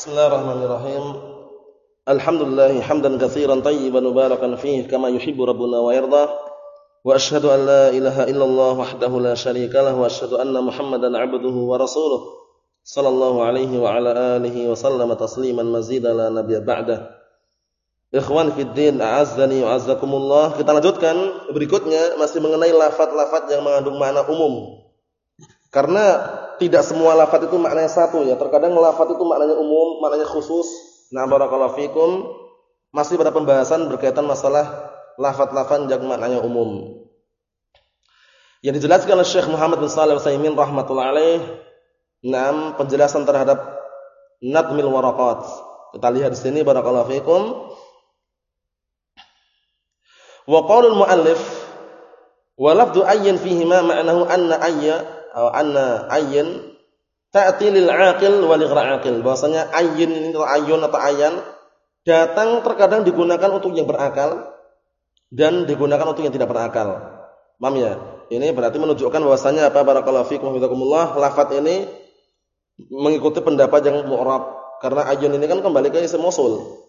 Bismillahirrahmanirrahim. Alhamdulillah hamdan katsiran tayyiban mubarakan fihi kama yuhibbu rabbuna wa yarda. Wa asyhadu an la ilaha illallah wahdahu la syarika lah wa asyhadu anna Muhammadan 'abduhu wa rasuluh. Sallallahu alaihi wa ala alihi wa sallama tasliman mazida la nabiyya ba'da. Ikhwan fid din, a'azzani wa azzakumullah. Kita lanjutkan berikutnya masih mengenai lafaz-lafaz yang mengandung makna umum. Karena tidak semua lafaz itu maknanya satu ya. Terkadang lafaz itu maknanya umum, maknanya khusus. Nah, barakallahu fikum. Masih pada pembahasan berkaitan masalah lafaz-lafaz yang maknanya umum. Yang dijelaskan oleh Syekh Muhammad bin Shalih Al-Utsaimin rahimatullah alaih, enam penjelasan terhadap nadmil waraqat. Kita lihat di sini barakallahu fikum. Wa qaulul muallif wa lafdhu ayyin fihi ma ma'nahu anna ayya anna ayyin ta'ti lil aqil wal aqil. Bahwasanya ayyin ini atau ayun atau ayan datang terkadang digunakan untuk yang berakal dan digunakan untuk yang tidak berakal. Paham ya? Ini berarti menunjukkan bahwasanya apa barakallahu fikum hafizakumullah lafaz ini mengikuti pendapat yang mu'rab karena ayun ini kan kembali ke isim mausul.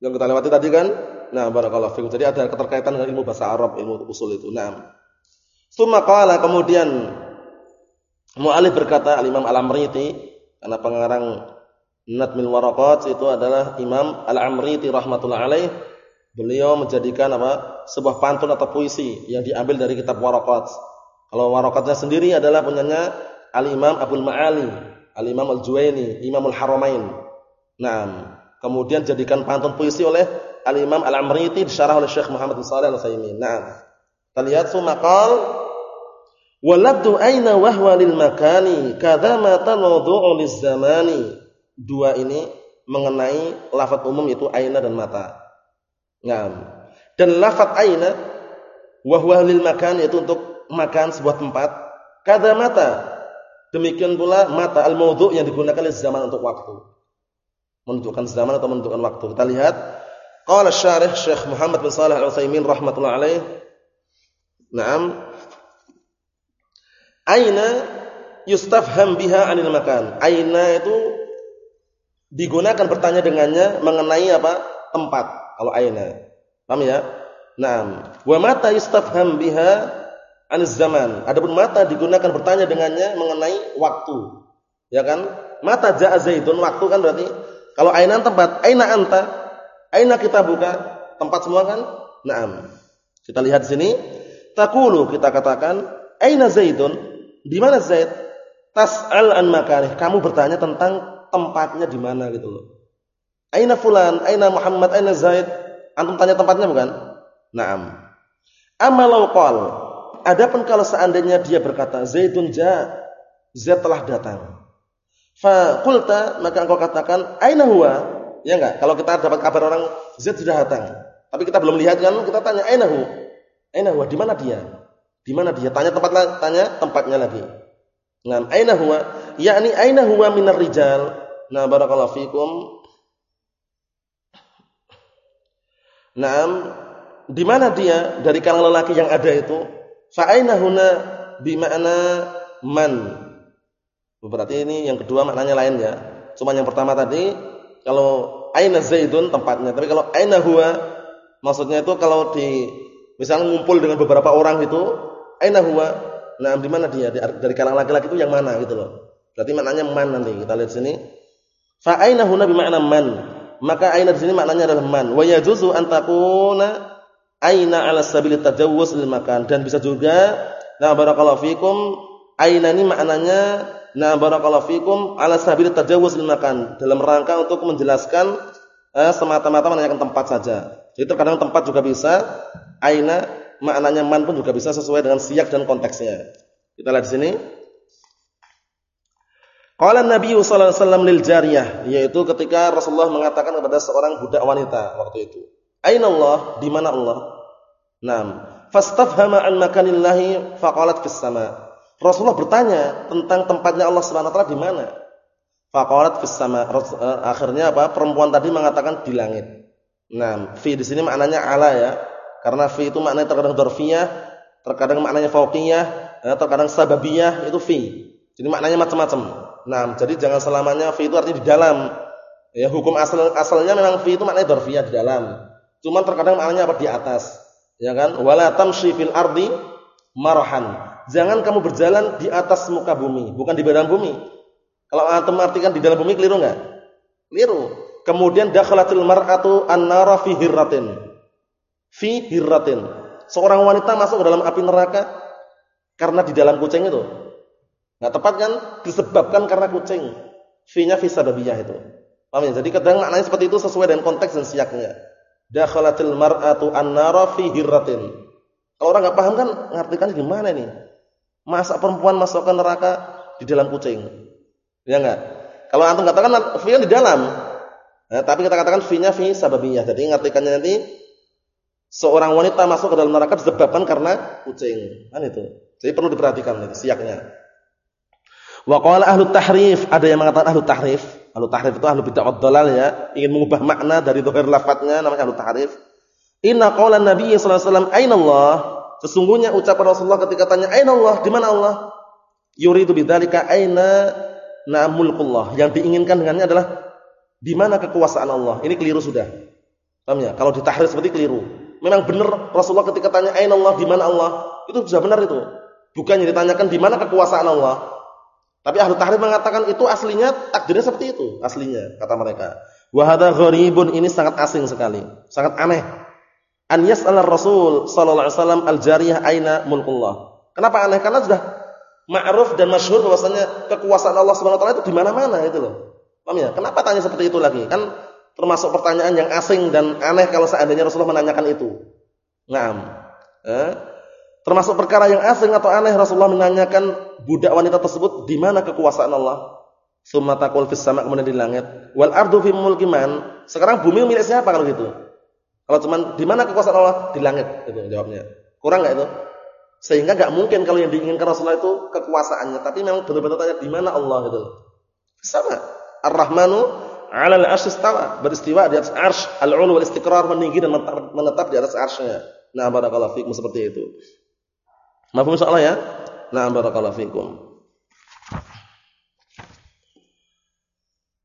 Yang kita lewati tadi kan? Nah, barakallahu fikum. Jadi ada keterkaitan dengan ilmu bahasa Arab, ilmu usul itu. Summa qala kemudian Mu'alif berkata Al-Imam Al-Amriti karena pengarang Nadmil Waraqat itu adalah Imam Al-Amriti rahmatullah alaih. Beliau menjadikan apa? sebuah pantun atau puisi yang diambil dari kitab Waraqat. Kalau Waraqatnya sendiri adalah punyanya Al-Imam Abdul Ma'ali, Al-Imam Al-Juwaini, Imam Al-Haramain. Nah, kemudian jadikan pantun puisi oleh Al-Imam Al-Amriti disyarah oleh Syekh Muhammad bin Shalih Al-Utsaimin. Nah, kita lihat sumaqal Walabdu aina wahwa lil makani kadza ma tanawdu'u liz zamani. Dua ini mengenai lafaz umum itu aina dan mata. Ngam. Dan lafaz aina wahwa lil makan itu untuk makan sebuah tempat. Kadza mata. Demikian pula mata al-maudhu' yang digunakan di zaman untuk waktu. Menunjukkan zaman atau menunjukkan waktu. Kita lihat qala syarih Syekh Muhammad bin Shalih Al-Utsaimin rahimatullah alaih. Naam, Aina yustafham biha anil makan. Aina itu digunakan bertanya dengannya mengenai apa? tempat. Kalau aina. Paham ya? Naam. Wa mata yustafham biha anil zaman. Adapun mata digunakan bertanya dengannya mengenai waktu. Ya kan? Mata ja'a zaidun waktu kan berarti kalau aina tempat, aina anta? Aina kita buka? Tempat semua kan? Naam. Kita lihat sini. Takulu kita katakan aina zaidun? Di mana Zaid? Tas'al an makarih. Kamu bertanya tentang tempatnya di mana gitu loh. Aina fulan, aina Muhammad, aina Zaid? Antum tanya tempatnya bukan? Naam. Amalau qal. Adapun kalau seandainya dia berkata Zaidun ja, Zaid telah datang. Fa qulta maka engkau katakan aina huwa? Ya enggak? Kalau kita dapat kabar orang Zaid sudah datang, tapi kita belum lihat kan kita tanya aina hu? Aina huwa? Di mana dia? Di mana dia? Tanya tempat tanya tempatnya lagi. Nah, aina huwa? Yakni aina huwa minar rijal? Nah, barakallahu fikum. Naam, di mana dia dari kalangan lelaki yang ada itu? Fa aina huna bi makna man. Berarti ini yang kedua maknanya lain ya. Cuma yang pertama tadi kalau aina zaidun tempatnya, tapi kalau aina huwa maksudnya itu kalau di misalnya ngumpul dengan beberapa orang itu aina huwa? Nah, di mana dia? Dari kalangan laki-laki itu yang mana gitu loh. Berarti maknanya man nanti. Kita lihat sini. Fa aina huna bi makna man. Maka aina di sini maknanya adalah man. Wa yajuzu an takuna aina ala sabil tajawuz lil makan dan bisa juga nah barakallahu fikum aina ini maknanya nah barakallahu fikum ala sabil tajawuz lil makan dalam rangka untuk menjelaskan eh, semata-mata menanyakan tempat saja. Jadi terkadang tempat juga bisa aina maknanya man pun juga bisa sesuai dengan siyak dan konteksnya. Kita lihat di sini. Qala Nabi sallallahu alaihi wasallam lil jariyah, yaitu ketika Rasulullah mengatakan kepada seorang budak wanita waktu itu. Aina Allah? Di mana Allah? Naam. Fastafhama an makanillahi faqalat fis sama. Rasulullah bertanya tentang tempatnya Allah Subhanahu wa taala di mana? Faqalat fis sama. Eh, akhirnya apa? Perempuan tadi mengatakan di langit. Nah, fi di sini maknanya ala ya. Karena fi itu maknanya terkadang dzarfiyah, terkadang maknanya fauqiyah, ya, terkadang sababiyah itu fi. Jadi maknanya macam-macam. Nah, jadi jangan selamanya fi itu artinya di dalam. Ya, hukum asal asalnya memang fi itu maknanya dzarfiyah di dalam. Cuman terkadang maknanya apa di atas. Ya kan? Wala tamshi fil ardi marahan. Jangan kamu berjalan di atas muka bumi, bukan di dalam bumi. Kalau antum artikan di dalam bumi keliru enggak? Keliru. Kemudian dakhalatil mar'atu an-nara fi hirratin. Fi hirratin. Seorang wanita masuk ke dalam api neraka karena di dalam kucing itu. Enggak tepat kan? Disebabkan karena kucing. Fi-nya fi sababiyah itu. Paham ya? Jadi kadang maknanya seperti itu sesuai dengan konteks dan siaknya dakhalatil mar'atu an-nara fi hirratin. Kalau orang enggak paham kan ngartikan gimana nih? Masa perempuan masuk ke neraka di dalam kucing? Ya enggak? Kalau antum katakan fi di dalam. Nah, tapi kita katakan fi-nya fi sababiyah. Jadi ngartikannya nanti seorang wanita masuk ke dalam neraka disebabkan karena kucing. Kan itu. Jadi perlu diperhatikan itu siaknya. Wa qala ahlu tahrif, ada yang mengatakan ahlu tahrif Ahlu tahrif itu ahlu bid'ah dalal ya, ingin mengubah makna dari zahir lafadznya namanya ahlu tahrif. Inna qala Nabi sallallahu alaihi wasallam aina Allah? Sesungguhnya ucapan Rasulullah ketika tanya aina Allah? Di mana Allah? Yuridu bidzalika aina na'mulkullah. Yang diinginkan dengannya adalah di mana kekuasaan Allah. Ini keliru sudah. Paham ya? Kalau ditahrif seperti keliru. Memang benar Rasulullah ketika tanya aina Allah? Di mana Allah? Itu sudah benar itu. Bukan yang ditanyakan di mana kekuasaan Allah. Tapi ahlu tahrif mengatakan itu aslinya takdirnya seperti itu, aslinya kata mereka. Wa hadza gharibun ini sangat asing sekali, sangat aneh. An yas'al Rasul sallallahu alaihi wasallam al-jariyah aina mulkullah. Kenapa aneh? Karena sudah ma'ruf dan masyhur bahwasanya kekuasaan Allah Subhanahu wa taala itu di mana-mana itu loh. Paham ya? Kenapa tanya seperti itu lagi? Kan termasuk pertanyaan yang asing dan aneh kalau seandainya Rasulullah menanyakan itu. Naam. Eh? Termasuk perkara yang asing atau aneh Rasulullah menanyakan budak wanita tersebut di mana kekuasaan Allah. Summa taqul fis sama' kemudian di langit. Wal ardu fi mulki. Sekarang bumi milik siapa kalau gitu? Kalau cuman di mana kekuasaan Allah? Di langit itu jawabnya. Kurang enggak itu? Sehingga enggak mungkin kalau yang diinginkan Rasulullah itu kekuasaannya, tapi memang benar-benar tanya di mana Allah gitu. Sama. Ar-Rahmanu 'ala al-'arsy istawa, beristiwa di atas arsy, al-'ulu wal istiqrar meninggi dan menetap di atas arsy-Nya. Nah, barakallahu fikum seperti itu. Mafhum insyaallah ya? Na'am barakallahu fikum.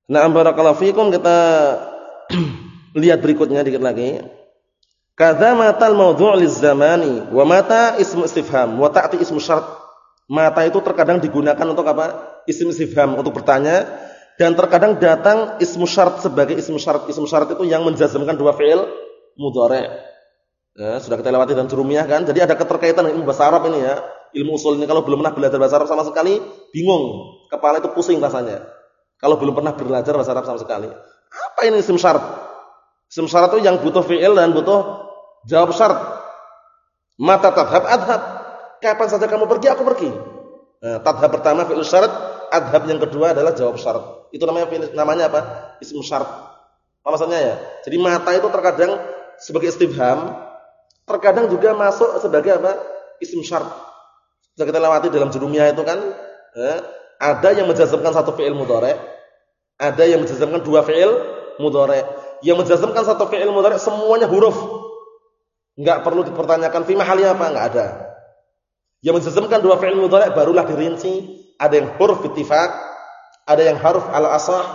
Na'am barakallahu fikum kita lihat berikutnya dikit lagi. Kadza matal mawdhu' liz-zamani wa mata ismu istifham wa ta'ti ismu syarat. Mata itu terkadang digunakan untuk apa? Ismu istifham untuk bertanya dan terkadang datang ismu syarat sebagai ismu syarat. Ismu syarat itu yang menjazmkan dua fi'il mudhari'. Ya, sudah kita lewati dan jurumiyah kan. Jadi ada keterkaitan dengan ilmu bahasa Arab ini ya. Ilmu usul ini kalau belum pernah belajar bahasa Arab sama sekali, bingung. Kepala itu pusing rasanya. Kalau belum pernah belajar bahasa Arab sama sekali. Apa ini isim syarat? Isim syarat itu yang butuh fi'il dan butuh jawab syarat. Mata tadhab adhab. Kapan saja kamu pergi, aku pergi. Nah, tadhab pertama fi'il syarat, adhab yang kedua adalah jawab syarat. Itu namanya namanya apa? Isim syarat. Apa maksudnya ya? Jadi mata itu terkadang sebagai istifham terkadang juga masuk sebagai apa? Isim syarat. Sudah kita lewati dalam jurumiyah itu kan, eh, ada yang menjazmkan satu fi'il mudhari', ada yang menjazmkan dua fi'il mudhari'. Yang menjazmkan satu fi'il mudhari' semuanya huruf. Enggak perlu dipertanyakan fi mahalnya apa, enggak ada. Yang menjazmkan dua fi'il mudhari' barulah dirinci, ada yang huruf ittifaq, ada yang haruf al asah,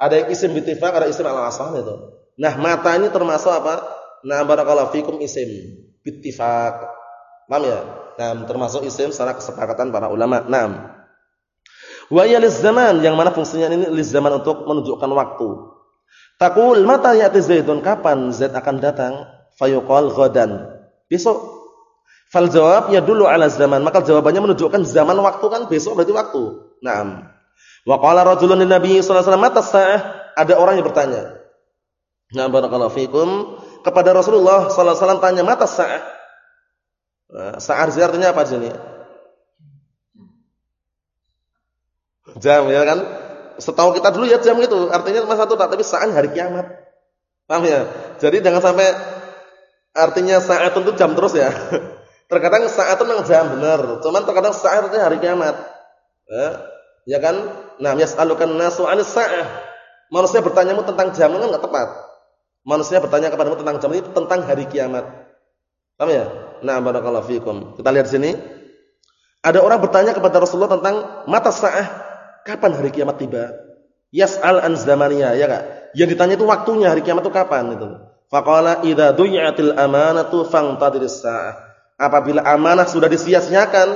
ada yang isim ittifaq, ada isim al asah itu. Nah, mata ini termasuk apa? Nah, barakallahu fikum isim bittifaq. Paham ya? Nah, termasuk isim secara kesepakatan para ulama. Naam. Wa zaman yang mana fungsinya ini liz zaman untuk menunjukkan waktu. Takul mata ya'ti Zaidun kapan Zaid akan datang? Fayuqal ghadan. Besok. Fal jawab ya dulu ala zaman. Maka jawabannya menunjukkan zaman waktu kan besok berarti waktu. Naam. Wa qala rajulun lin nabi sallallahu alaihi wasallam mata sa'ah? Ada orang yang bertanya. Nah, barakallahu fikum kepada Rasulullah sallallahu alaihi wasallam tanya mata sa'ah. Nah, sa'ah artinya apa di sini? Jam ya kan? Setahu kita dulu ya jam itu artinya cuma satu tak tapi saat hari kiamat. Paham ya? Jadi jangan sampai artinya saat itu jam terus ya. Terkadang saat itu memang jam benar, cuman terkadang saat itu hari kiamat. Ya, ya kan? Nah, yas'alukan nasu 'anis sa'ah. Manusia bertanyamu tentang jam itu enggak tepat. Manusia bertanya kepadamu tentang jam ini tentang hari kiamat. Paham ya? Nah, barakallahu fikum. Kita lihat sini. Ada orang bertanya kepada Rasulullah tentang mata sa'ah, kapan hari kiamat tiba? Yas'al an zamaniya, ya Kak? Yang ditanya itu waktunya hari kiamat itu kapan itu. Faqala idza du'iatil amanatu fangtadiris sa'ah. Apabila amanah sudah disia-siakan,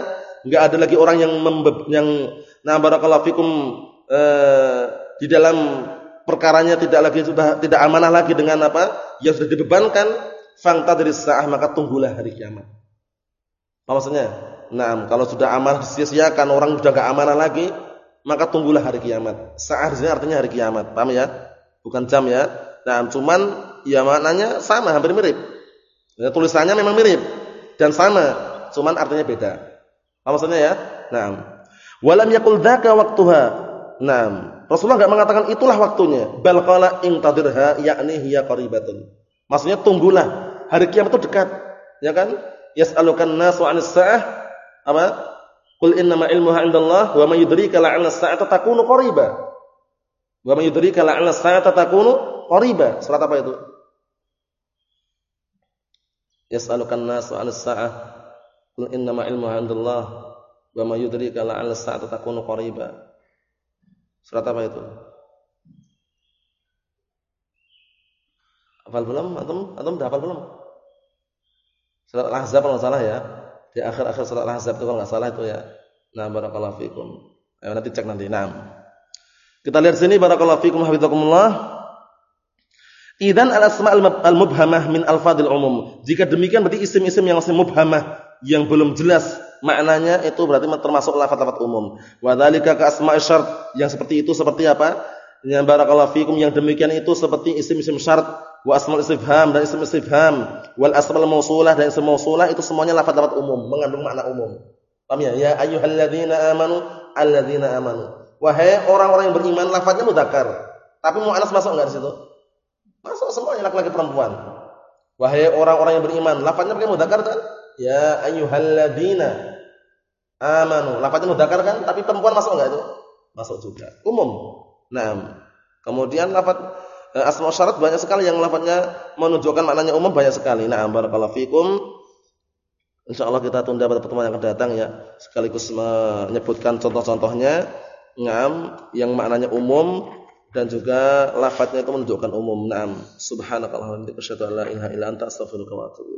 enggak ada lagi orang yang yang nah barakallahu fikum eh, di dalam perkaranya tidak lagi sudah tidak amanah lagi dengan apa? Yang sudah dibebankan, fangtadiris sa'ah maka tunggulah hari kiamat. Apa maksudnya? Nah, kalau sudah amanah disia-siakan, orang sudah enggak amanah lagi, maka tunggulah hari kiamat. Saat di sini artinya hari kiamat. Paham ya? Bukan jam ya. Nah, cuman ya maknanya sama, hampir mirip. Ya, tulisannya memang mirip dan sama, cuman artinya beda. Apa maksudnya ya? Nah, walam yakul dzaka waktuha. Nah, Rasulullah enggak mengatakan itulah waktunya. Bal qala intadirha yakni hiya qaribatun. Maksudnya tunggulah, hari kiamat itu dekat. Ya kan? Yas'alukan nasu 'anis sa'ah apa? Qul innama ilmuha 'indallah wa may yudrika la'alla as-sa'ata takunu qariba. Wa may yudrika la'alla as-sa'ata takunu qariba. Surat apa itu? Yas'alukan nasu 'anis sa'ah. Qul innama ilmuha 'indallah wa may yudrika la'alla as-sa'ata takunu qariba. Surat apa itu? Hafal belum? Antum antum dah hafal belum? Surat Al-Ahzab kalau salah ya di akhir-akhir surat Al-Ahzab itu kalau enggak salah itu ya. Nah, barakallahu fikum. Ayo nanti cek nanti. Naam. Kita lihat sini barakallahu fikum hafizakumullah. Idan al-asma al-mubhamah min al-fadil umum. Jika demikian berarti isim-isim yang masih mubhamah yang belum jelas maknanya itu berarti termasuk lafaz-lafaz umum. Wa dzalika ka asma'i syart yang seperti itu seperti apa? Yang barakallahu fikum yang demikian itu seperti isim-isim syarat wa asmal istifham dan isim istifham wal asmal mausulah dan isim mausulah itu semuanya lafaz-lafaz umum mengandung makna umum. Paham ya? Ya ayyuhalladzina amanu alladzina amanu. Wahai orang-orang yang beriman lafaznya mudzakkar. Tapi muannas masuk enggak di situ? Masuk semuanya laki-laki perempuan. Wahai orang-orang yang beriman, lafaznya pakai mudzakkar kan? Ya ayyuhalladzina amanu. Lafaznya mudzakkar kan? Tapi perempuan masuk enggak itu? Masuk juga. Umum. Nah, kemudian lafaz Eh, asma syarat banyak sekali yang lafadznya menunjukkan maknanya umum banyak sekali. Nah, barakallahu fikum. Insyaallah kita tunda pada pertemuan yang akan datang ya, sekaligus menyebutkan contoh-contohnya ngam yang maknanya umum dan juga lafadznya itu menunjukkan umum. Naam. Subhanakallahumma wa bihamdika asyhadu an la ilaha illa anta wa atubu.